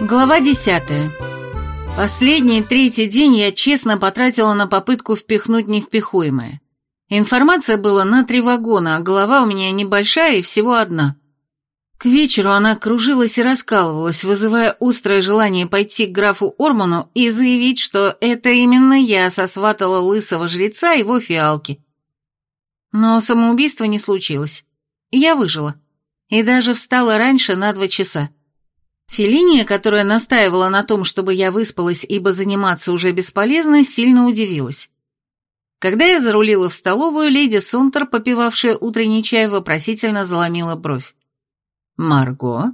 Глава десятая. Последний третий день я честно потратила на попытку впихнуть невпихуемое. Информация была на три вагона, а голова у меня небольшая и всего одна. К вечеру она кружилась и раскалывалась, вызывая острое желание пойти к графу Орману и заявить, что это именно я сосватала лысого жреца его фиалки. Но самоубийство не случилось. Я выжила. И даже встала раньше на два часа. Фелиния, которая настаивала на том, чтобы я выспалась, ибо заниматься уже бесполезно, сильно удивилась. Когда я зарулила в столовую, леди Сунтер, попивавшая утренний чай, вопросительно заломила бровь. «Марго?»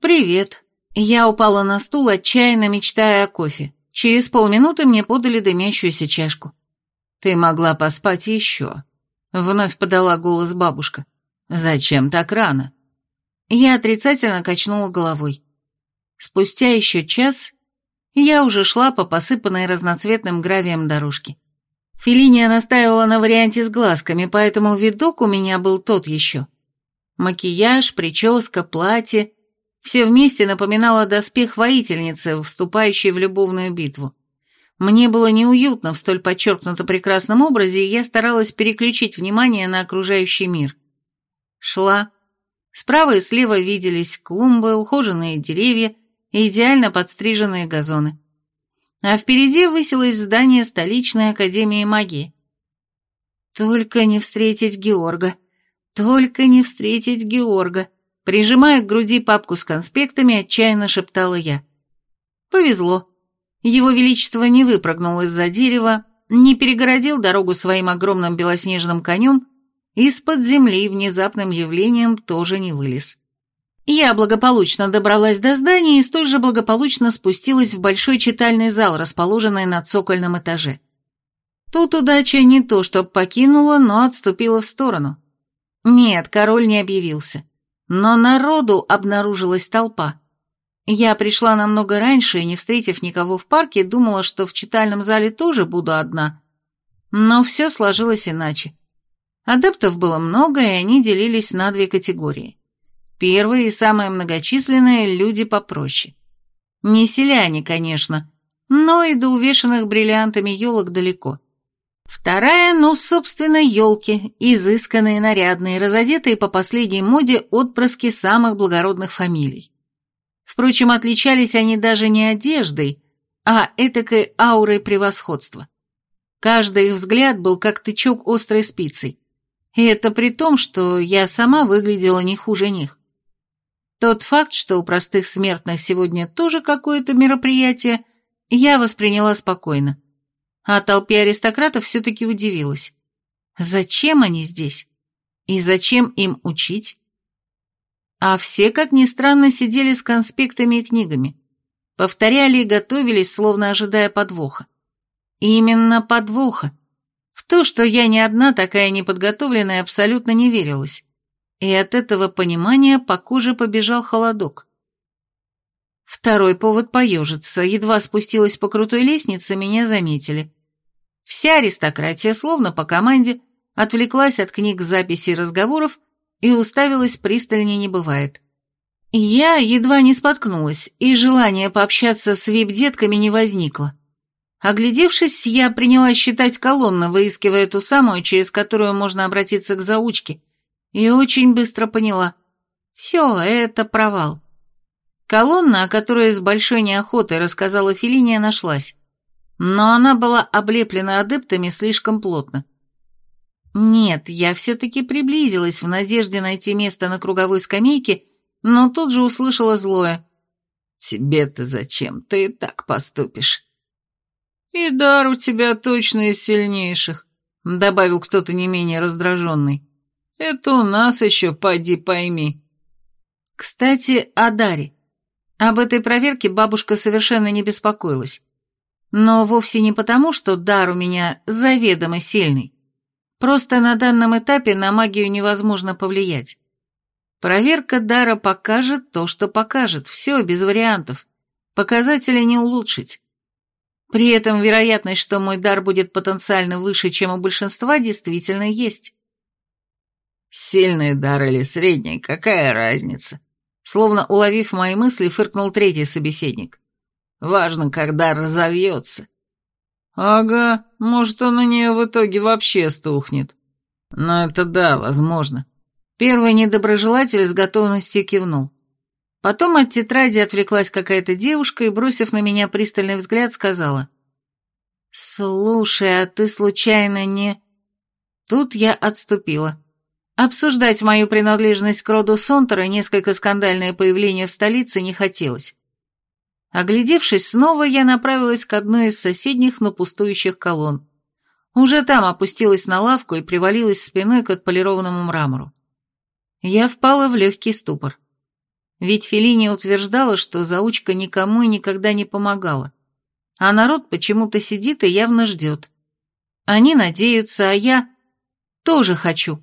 «Привет». Я упала на стул, отчаянно мечтая о кофе. Через полминуты мне подали дымящуюся чашку. «Ты могла поспать еще», — вновь подала голос бабушка. «Зачем так рано?» Я отрицательно качнула головой. Спустя еще час я уже шла по посыпанной разноцветным гравием дорожке. Фелиния настаивала на варианте с глазками, поэтому видок у меня был тот еще. Макияж, прическа, платье — все вместе напоминало доспех воительницы, вступающей в любовную битву. Мне было неуютно в столь подчеркнуто прекрасном образе, и я старалась переключить внимание на окружающий мир. Шла, Справа и слева виделись клумбы, ухоженные деревья и идеально подстриженные газоны. А впереди высилось здание столичной академии магии. «Только не встретить Георга! Только не встретить Георга!» Прижимая к груди папку с конспектами, отчаянно шептала я. Повезло. Его Величество не выпрыгнул из-за дерева, не перегородил дорогу своим огромным белоснежным конем из-под земли внезапным явлением тоже не вылез. Я благополучно добралась до здания и столь же благополучно спустилась в большой читальный зал, расположенный на цокольном этаже. Тут удача не то, что покинула, но отступила в сторону. Нет, король не объявился. Но народу обнаружилась толпа. Я пришла намного раньше и, не встретив никого в парке, думала, что в читальном зале тоже буду одна. Но все сложилось иначе. Адептов было много, и они делились на две категории. Первые и самые многочисленные – люди попроще. Не селяне, конечно, но и до увешанных бриллиантами елок далеко. Вторая, ну, собственно, елки, изысканные, нарядные, разодетые по последней моде отпрыски самых благородных фамилий. Впрочем, отличались они даже не одеждой, а этакой аурой превосходства. Каждый их взгляд был как тычок острой спицей. И это при том, что я сама выглядела не хуже них. Тот факт, что у простых смертных сегодня тоже какое-то мероприятие, я восприняла спокойно. А толпе аристократов все-таки удивилась. Зачем они здесь? И зачем им учить? А все, как ни странно, сидели с конспектами и книгами. Повторяли и готовились, словно ожидая подвоха. Именно подвоха. То, что я не одна такая неподготовленная, абсолютно не верилась. И от этого понимания по коже побежал холодок. Второй повод поежиться. Едва спустилась по крутой лестнице, меня заметили. Вся аристократия, словно по команде, отвлеклась от книг записей разговоров и уставилась пристальнее не бывает. Я едва не споткнулась, и желание пообщаться с вип-детками не возникло. Оглядевшись, я принялась считать колонны, выискивая ту самую, через которую можно обратиться к заучке, и очень быстро поняла. Все, это провал. Колонна, о которой с большой неохотой рассказала Фелиния, нашлась. Но она была облеплена адептами слишком плотно. Нет, я все-таки приблизилась в надежде найти место на круговой скамейке, но тут же услышала злое. «Тебе-то зачем? Ты и так поступишь». «И дар у тебя точно из сильнейших», — добавил кто-то не менее раздраженный. «Это у нас еще, поди пойми». Кстати, о даре. Об этой проверке бабушка совершенно не беспокоилась. Но вовсе не потому, что дар у меня заведомо сильный. Просто на данном этапе на магию невозможно повлиять. Проверка дара покажет то, что покажет, все, без вариантов. Показатели не улучшить. При этом вероятность, что мой дар будет потенциально выше, чем у большинства, действительно есть. Сильный дар или средний, какая разница? Словно уловив мои мысли, фыркнул третий собеседник. «Важно, когда разовьется». «Ага, может, он у нее в итоге вообще стухнет». «Ну это да, возможно». Первый недоброжелатель с готовностью кивнул. Потом от тетради отвлеклась какая-то девушка и, бросив на меня пристальный взгляд, сказала. «Слушай, а ты случайно не...» Тут я отступила. Обсуждать мою принадлежность к роду Сонтера несколько скандальное появление в столице не хотелось. Оглядевшись снова, я направилась к одной из соседних, но пустующих колонн. Уже там опустилась на лавку и привалилась спиной к отполированному мрамору. Я впала в легкий ступор. Ведь Феллини утверждала, что заучка никому и никогда не помогала. А народ почему-то сидит и явно ждет. Они надеются, а я тоже хочу.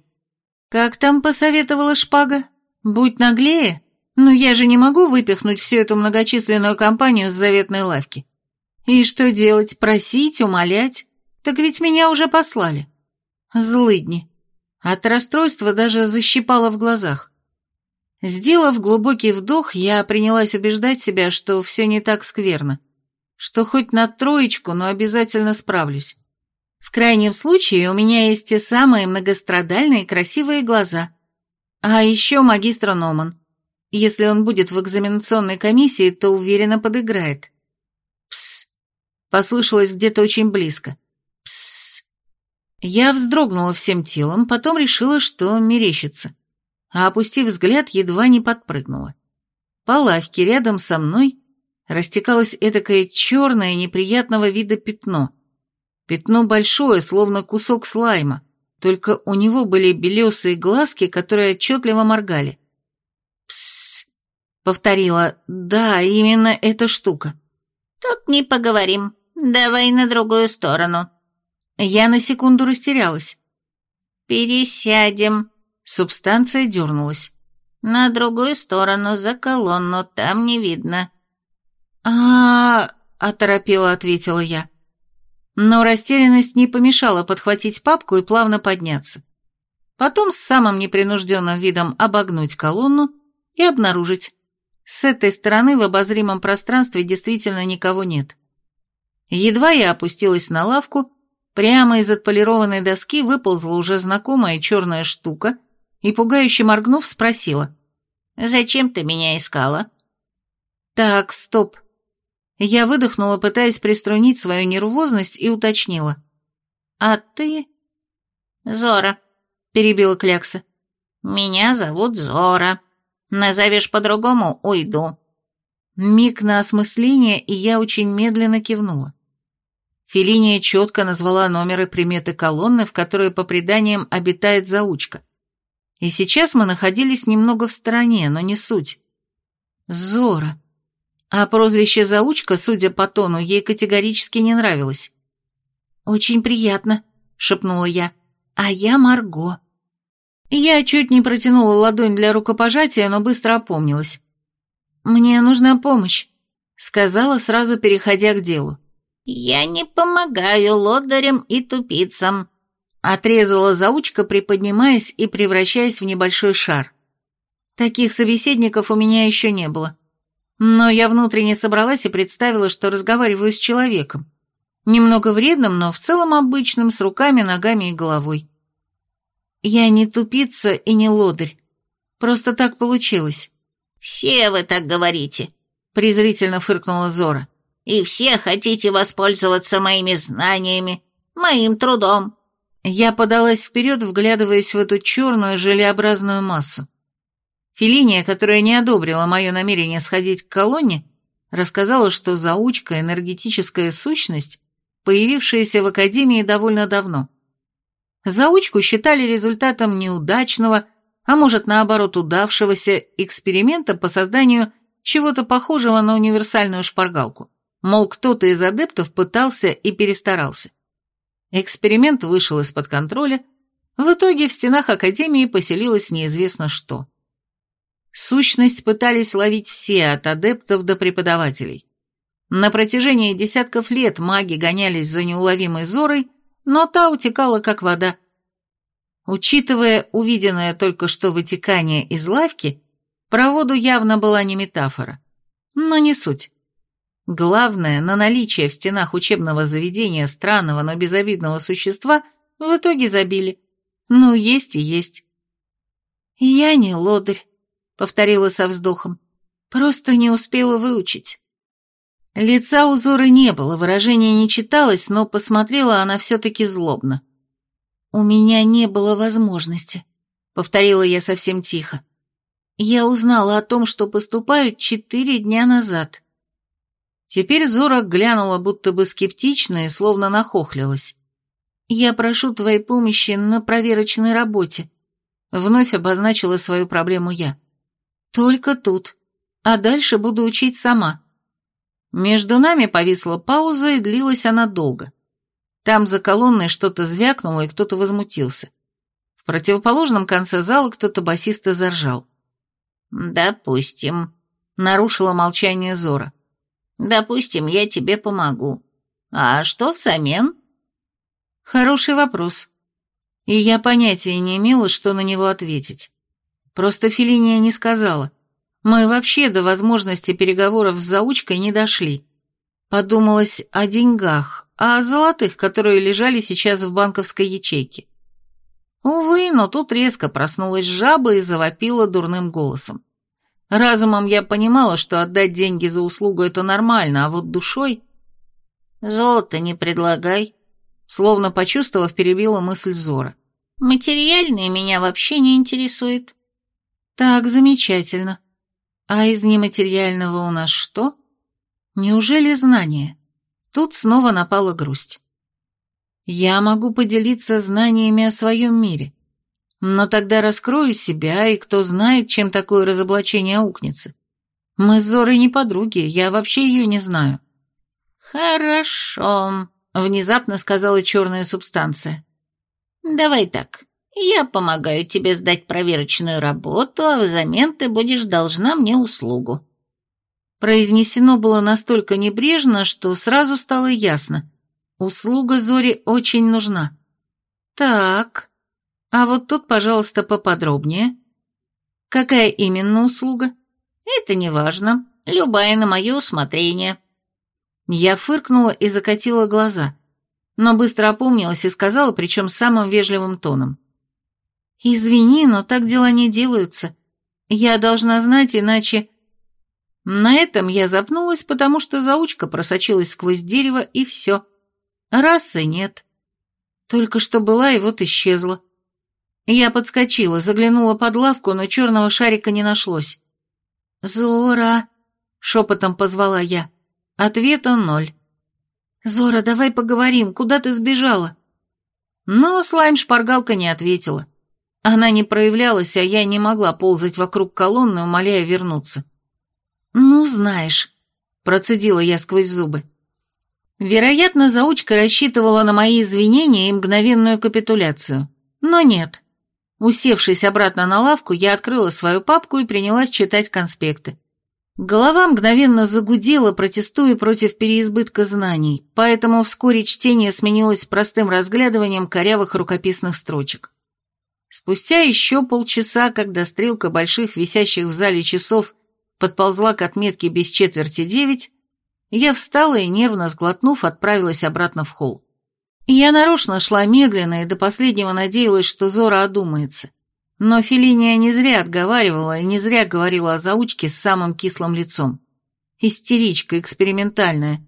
«Как там посоветовала шпага? Будь наглее. Но я же не могу выпихнуть всю эту многочисленную компанию с заветной лавки. И что делать, просить, умолять? Так ведь меня уже послали. Злыдни. От расстройства даже защипало в глазах. Сделав глубокий вдох, я принялась убеждать себя, что все не так скверно, что хоть на троечку, но обязательно справлюсь. В крайнем случае у меня есть те самые многострадальные красивые глаза. А еще магистр Номан. Если он будет в экзаменационной комиссии, то уверенно подыграет. Пс. Послышалось где-то очень близко. Пс. Я вздрогнула всем телом, потом решила, что мерещится. А опустив взгляд, едва не подпрыгнула. По лавке рядом со мной растекалось этакое черное неприятного вида пятно — Пятно большое, словно кусок слайма, только у него были белесые глазки, которые отчетливо моргали. «Псс», — повторила, — «да, именно эта штука». «Тут не поговорим. Давай на другую сторону». Я на секунду растерялась. «Пересядем». Субстанция дернулась. «На другую сторону, за колонну, там не видно». «А-а-а», оторопела ответила я. Но растерянность не помешала подхватить папку и плавно подняться. Потом с самым непринужденным видом обогнуть колонну и обнаружить. С этой стороны в обозримом пространстве действительно никого нет. Едва я опустилась на лавку, прямо из отполированной доски выползла уже знакомая черная штука и, пугающе моргнув, спросила. «Зачем ты меня искала?» «Так, стоп. Я выдохнула, пытаясь приструнить свою нервозность, и уточнила. «А ты?» «Зора», — перебила Клякса. «Меня зовут Зора. Назовешь по-другому — уйду». Миг на осмысление, и я очень медленно кивнула. Фелиния четко назвала номеры приметы колонны, в которой, по преданиям, обитает заучка. И сейчас мы находились немного в стороне, но не суть. Зора. А прозвище «заучка», судя по тону, ей категорически не нравилось. «Очень приятно», — шепнула я. «А я Марго». Я чуть не протянула ладонь для рукопожатия, но быстро опомнилась. «Мне нужна помощь», — сказала, сразу переходя к делу. «Я не помогаю лодырям и тупицам», — отрезала заучка, приподнимаясь и превращаясь в небольшой шар. Таких собеседников у меня еще не было. Но я внутренне собралась и представила, что разговариваю с человеком. Немного вредным, но в целом обычным, с руками, ногами и головой. Я не тупица и не лодырь. Просто так получилось. «Все вы так говорите», — презрительно фыркнула Зора. «И все хотите воспользоваться моими знаниями, моим трудом». Я подалась вперед, вглядываясь в эту черную желеобразную массу. Филиния, которая не одобрила мое намерение сходить к колонне, рассказала, что заучка – энергетическая сущность, появившаяся в Академии довольно давно. Заучку считали результатом неудачного, а может наоборот удавшегося эксперимента по созданию чего-то похожего на универсальную шпаргалку. Мол, кто-то из адептов пытался и перестарался. Эксперимент вышел из-под контроля, в итоге в стенах Академии поселилось неизвестно что. Сущность пытались ловить все, от адептов до преподавателей. На протяжении десятков лет маги гонялись за неуловимой Зорой, но та утекала как вода. Учитывая увиденное только что вытекание из лавки, Про воду явно была не метафора. Но не суть. Главное, на наличие в стенах учебного заведения странного, но безобидного существа в итоге забили. Ну, есть и есть. «Я не лодырь», — повторила со вздохом. «Просто не успела выучить». Лица у Зоры не было, выражение не читалось, но посмотрела она все-таки злобно. «У меня не было возможности», — повторила я совсем тихо. «Я узнала о том, что поступают четыре дня назад». Теперь Зора глянула будто бы скептично и словно нахохлилась. «Я прошу твоей помощи на проверочной работе», — вновь обозначила свою проблему я. «Только тут, а дальше буду учить сама». Между нами повисла пауза, и длилась она долго. Там за колонной что-то звякнуло, и кто-то возмутился. В противоположном конце зала кто-то басисто заржал. «Допустим», — нарушила молчание Зора. «Допустим, я тебе помогу. А что взамен?» Хороший вопрос. И я понятия не имела, что на него ответить. Просто Фелиния не сказала. Мы вообще до возможности переговоров с заучкой не дошли. Подумалось о деньгах, о золотых, которые лежали сейчас в банковской ячейке. Увы, но тут резко проснулась жаба и завопила дурным голосом. Разумом я понимала, что отдать деньги за услугу – это нормально, а вот душой... «Золото не предлагай», словно почувствовав, перебила мысль Зора. «Материальное меня вообще не интересует». «Так, замечательно. А из нематериального у нас что? Неужели знание? Тут снова напала грусть. Я могу поделиться знаниями о своем мире. Но тогда раскрою себя, и кто знает, чем такое разоблачение аукнется. Мы с Зорой не подруги, я вообще ее не знаю. «Хорошо», — внезапно сказала черная субстанция. «Давай так. Я помогаю тебе сдать проверочную работу, а взамен ты будешь должна мне услугу». Произнесено было настолько небрежно, что сразу стало ясно. Услуга Зори очень нужна. Так, а вот тут, пожалуйста, поподробнее. Какая именно услуга? Это не важно. Любая на мое усмотрение. Я фыркнула и закатила глаза, но быстро опомнилась и сказала, причем самым вежливым тоном. «Извини, но так дела не делаются. Я должна знать, иначе...» На этом я запнулась, потому что заучка просочилась сквозь дерево, и все. Расы нет. Только что была, и вот исчезла. Я подскочила, заглянула под лавку, но черного шарика не нашлось. «Зора!» — шепотом позвала я. Ответа ноль. «Зора, давай поговорим, куда ты сбежала?» Но слайм-шпаргалка не ответила. Она не проявлялась, а я не могла ползать вокруг колонны, умоляя вернуться. «Ну, знаешь», — процедила я сквозь зубы. Вероятно, заучка рассчитывала на мои извинения и мгновенную капитуляцию. Но нет. Усевшись обратно на лавку, я открыла свою папку и принялась читать конспекты. Голова мгновенно загудела, протестуя против переизбытка знаний, поэтому вскоре чтение сменилось простым разглядыванием корявых рукописных строчек. Спустя еще полчаса, когда стрелка больших висящих в зале часов подползла к отметке без четверти девять, я встала и, нервно сглотнув, отправилась обратно в холл. Я нарочно шла медленно и до последнего надеялась, что Зора одумается. Но Фелиния не зря отговаривала и не зря говорила о заучке с самым кислым лицом. Истеричка экспериментальная.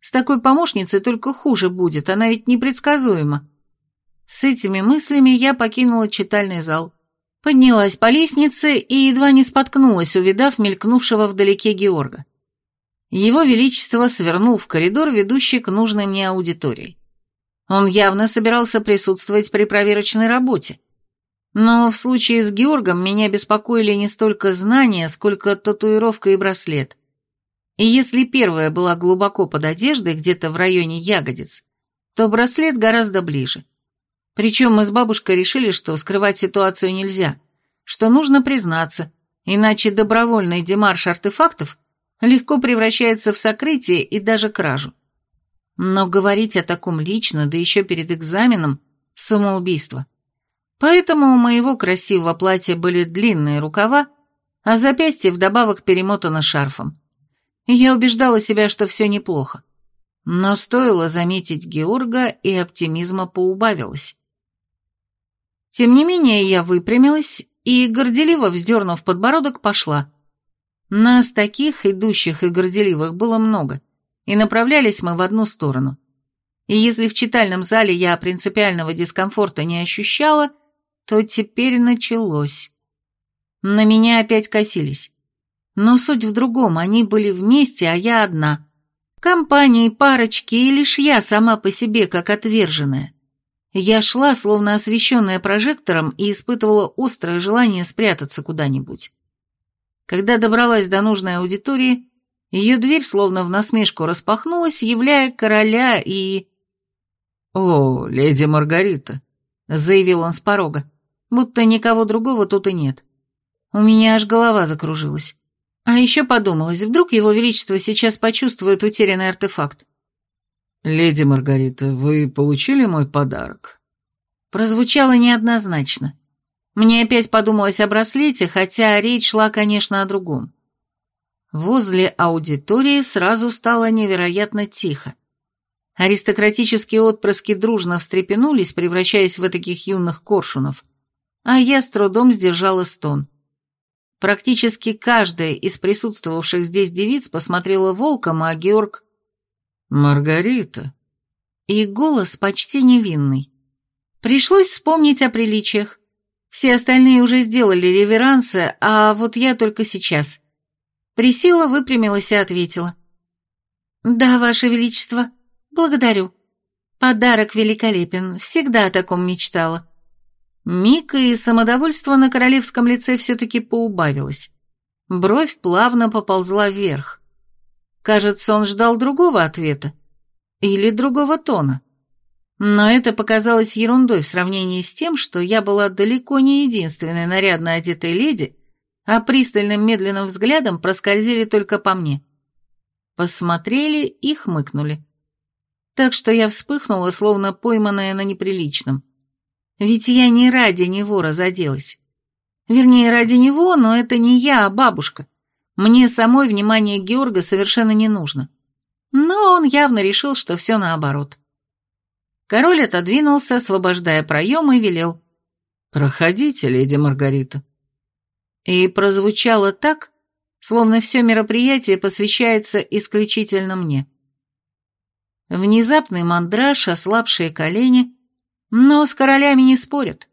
С такой помощницей только хуже будет, она ведь непредсказуема. С этими мыслями я покинула читальный зал. Поднялась по лестнице и едва не споткнулась, увидав мелькнувшего вдалеке Георга. Его Величество свернул в коридор, ведущий к нужной мне аудитории. Он явно собирался присутствовать при проверочной работе. Но в случае с Георгом меня беспокоили не столько знания, сколько татуировка и браслет. И если первая была глубоко под одеждой, где-то в районе ягодиц, то браслет гораздо ближе. Причем мы с бабушкой решили, что скрывать ситуацию нельзя, что нужно признаться, иначе добровольный демарш артефактов легко превращается в сокрытие и даже кражу. Но говорить о таком лично, да еще перед экзаменом – самоубийство. Поэтому у моего красивого платья были длинные рукава, а запястье вдобавок перемотано шарфом. Я убеждала себя, что все неплохо. Но стоило заметить Георга, и оптимизма поубавилось. Тем не менее, я выпрямилась и, горделиво вздернув подбородок, пошла. Нас таких, идущих и горделивых, было много, и направлялись мы в одну сторону. И если в читальном зале я принципиального дискомфорта не ощущала, то теперь началось. На меня опять косились. Но суть в другом, они были вместе, а я одна. Компании, парочки, и лишь я сама по себе, как отверженная. Я шла, словно освещенная прожектором, и испытывала острое желание спрятаться куда-нибудь. Когда добралась до нужной аудитории, ее дверь словно в насмешку распахнулась, являя короля и... «О, леди Маргарита», — заявил он с порога, будто никого другого тут и нет. У меня аж голова закружилась. А еще подумалось, вдруг его величество сейчас почувствует утерянный артефакт. «Леди Маргарита, вы получили мой подарок?» Прозвучало неоднозначно. Мне опять подумалось о браслете, хотя речь шла, конечно, о другом. Возле аудитории сразу стало невероятно тихо. Аристократические отпрыски дружно встрепенулись, превращаясь в таких юных коршунов, а я с трудом сдержала стон. Практически каждая из присутствовавших здесь девиц посмотрела волком, а Георг... «Маргарита». И голос почти невинный. Пришлось вспомнить о приличиях. Все остальные уже сделали реверансы, а вот я только сейчас. Присела, выпрямилась и ответила. «Да, Ваше Величество, благодарю. Подарок великолепен, всегда о таком мечтала». Миг и самодовольство на королевском лице все-таки поубавилось. Бровь плавно поползла вверх. Кажется, он ждал другого ответа. Или другого тона. Но это показалось ерундой в сравнении с тем, что я была далеко не единственной нарядно одетой леди, а пристальным медленным взглядом проскользили только по мне. Посмотрели и хмыкнули. Так что я вспыхнула, словно пойманная на неприличном. Ведь я не ради него разоделась. Вернее, ради него, но это не я, а бабушка. Мне самой внимание Георга совершенно не нужно. Но он явно решил, что все наоборот. Король отодвинулся, освобождая проем, и велел. «Проходите, леди Маргарита». И прозвучало так, словно все мероприятие посвящается исключительно мне. Внезапный мандраж, ослабшие колени, но с королями не спорят.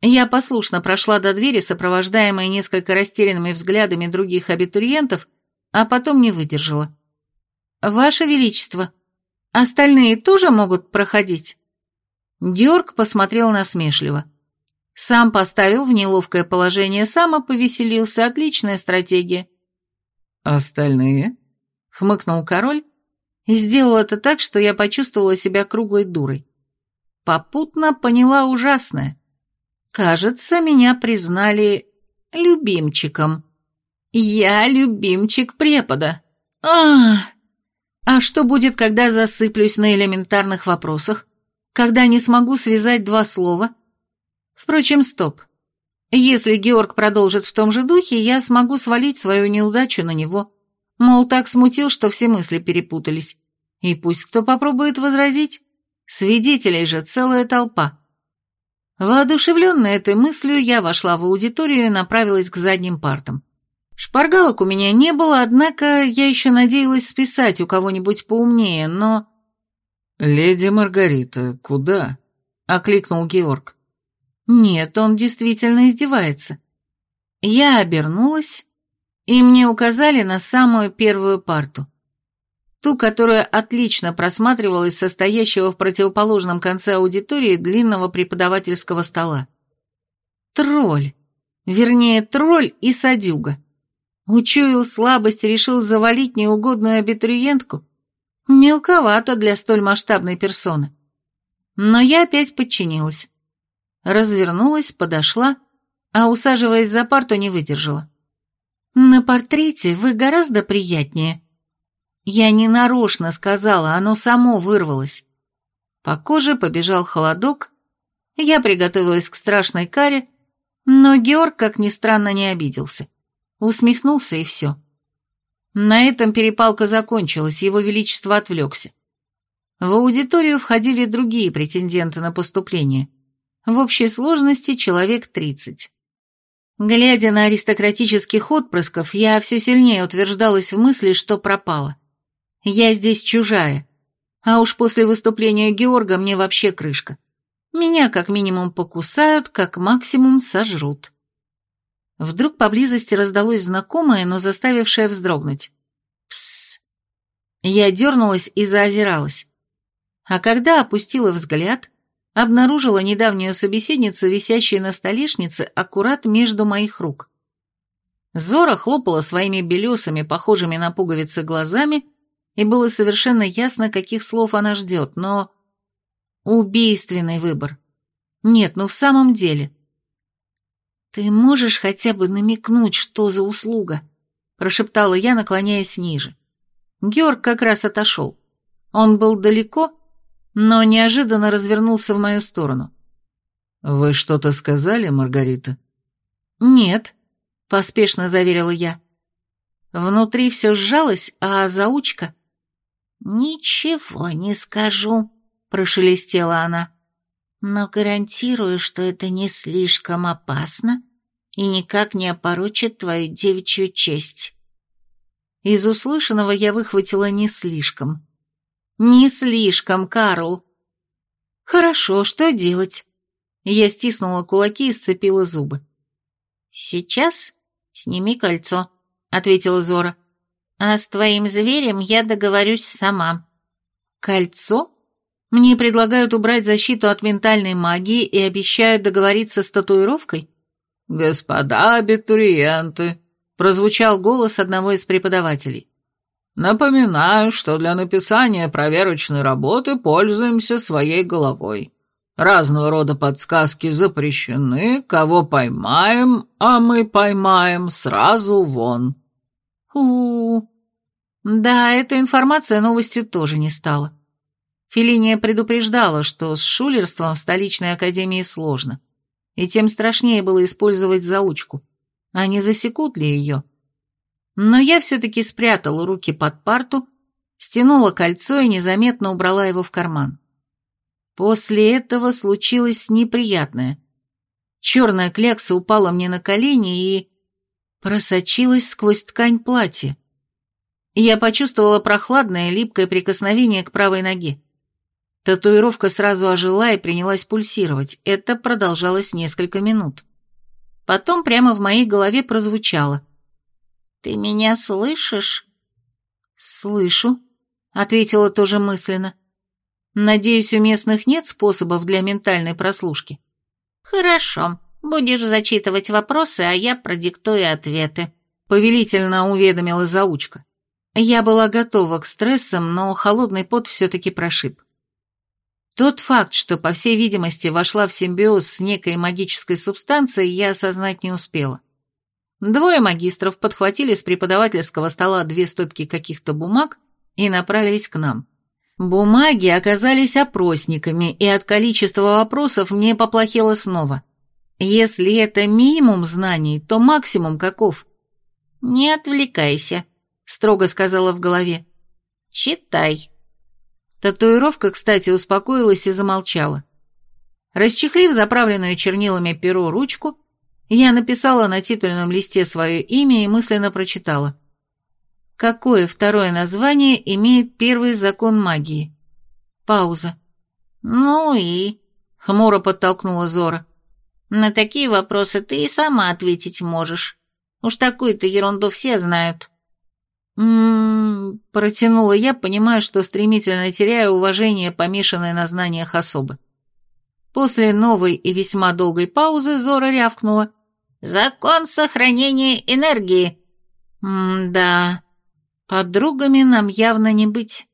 Я послушно прошла до двери, сопровождаемая несколько растерянными взглядами других абитуриентов, а потом не выдержала. «Ваше Величество, остальные тоже могут проходить?» Георг посмотрел насмешливо. Сам поставил в неловкое положение, сам повеселился, отличная стратегия. «Остальные?» — хмыкнул король и сделал это так, что я почувствовала себя круглой дурой попутно поняла ужасное. Кажется, меня признали любимчиком. Я любимчик препода. Ах! А что будет, когда засыплюсь на элементарных вопросах? Когда не смогу связать два слова? Впрочем, стоп. Если Георг продолжит в том же духе, я смогу свалить свою неудачу на него. Мол, так смутил, что все мысли перепутались. И пусть кто попробует возразить. Свидетелей же целая толпа. Воодушевленная этой мыслью, я вошла в аудиторию и направилась к задним партам. Шпаргалок у меня не было, однако я еще надеялась списать у кого-нибудь поумнее, но... «Леди Маргарита, куда?» — окликнул Георг. «Нет, он действительно издевается». Я обернулась, и мне указали на самую первую парту ту, которая отлично просматривалась со стоящего в противоположном конце аудитории длинного преподавательского стола. Тролль. Вернее, тролль и садюга. Учуял слабость и решил завалить неугодную абитуриентку. Мелковато для столь масштабной персоны. Но я опять подчинилась. Развернулась, подошла, а, усаживаясь за парту, не выдержала. «На портрете вы гораздо приятнее», я не нарочно сказала, оно само вырвалось. По коже побежал холодок, я приготовилась к страшной каре, но Георг, как ни странно, не обиделся. Усмехнулся и все. На этом перепалка закончилась, его величество отвлекся. В аудиторию входили другие претенденты на поступление. В общей сложности человек тридцать. Глядя на аристократических отпрысков, я все сильнее утверждалась в мысли, что пропала. Я здесь чужая. А уж после выступления Георга мне вообще крышка. Меня как минимум покусают, как максимум сожрут. Вдруг поблизости раздалось знакомое, но заставившее вздрогнуть. Псс. Я дернулась и заозиралась. А когда опустила взгляд, обнаружила недавнюю собеседницу, висящую на столешнице, аккурат между моих рук. Зора хлопала своими белесами, похожими на пуговицы, глазами, и было совершенно ясно, каких слов она ждет, но... Убийственный выбор. Нет, ну в самом деле... «Ты можешь хотя бы намекнуть, что за услуга?» – прошептала я, наклоняясь ниже. Георг как раз отошел. Он был далеко, но неожиданно развернулся в мою сторону. «Вы что-то сказали, Маргарита?» «Нет», — поспешно заверила я. Внутри все сжалось, а заучка... «Ничего не скажу», — прошелестела она но гарантирую, что это не слишком опасно и никак не опорочит твою девичью честь». Из услышанного я выхватила не слишком. «Не слишком, Карл!» «Хорошо, что делать?» Я стиснула кулаки и сцепила зубы. «Сейчас сними кольцо», — ответила Зора. «А с твоим зверем я договорюсь сама». «Кольцо?» Мне предлагают убрать защиту от ментальной магии и обещают договориться с татуировкой? «Господа абитуриенты», — прозвучал голос одного из преподавателей. «Напоминаю, что для написания проверочной работы пользуемся своей головой. Разного рода подсказки запрещены, кого поймаем, а мы поймаем сразу вон». У, -у, у Да, эта информация новостью тоже не стала. Филиния предупреждала, что с шулерством в столичной академии сложно, и тем страшнее было использовать заучку, а не засекут ли ее. Но я все-таки спрятала руки под парту, стянула кольцо и незаметно убрала его в карман. После этого случилось неприятное. Черная клякса упала мне на колени и просочилась сквозь ткань платья. Я почувствовала прохладное липкое прикосновение к правой ноге. Татуировка сразу ожила и принялась пульсировать. Это продолжалось несколько минут. Потом прямо в моей голове прозвучало. «Ты меня слышишь?» «Слышу», — ответила тоже мысленно. «Надеюсь, у местных нет способов для ментальной прослушки?» «Хорошо. Будешь зачитывать вопросы, а я продиктую ответы», — повелительно уведомила заучка. Я была готова к стрессам, но холодный пот все-таки прошиб. Тот факт, что, по всей видимости, вошла в симбиоз с некой магической субстанцией, я осознать не успела. Двое магистров подхватили с преподавательского стола две стопки каких-то бумаг и направились к нам. Бумаги оказались опросниками, и от количества вопросов мне поплохело снова. Если это минимум знаний, то максимум каков? «Не отвлекайся», — строго сказала в голове. «Читай». Татуировка, кстати, успокоилась и замолчала. Расчехлив заправленную чернилами перо ручку, я написала на титульном листе свое имя и мысленно прочитала. Какое второе название имеет первый закон магии? Пауза. «Ну и...» — хмуро подтолкнула Зора. «На такие вопросы ты и сама ответить можешь. Уж такую-то ерунду все знают». «М-м-м», протянула я, понимая, что стремительно теряю уважение, помешанное на знаниях особы. После новой и весьма долгой паузы Зора рявкнула. «Закон сохранения энергии!» «М-да, подругами нам явно не быть».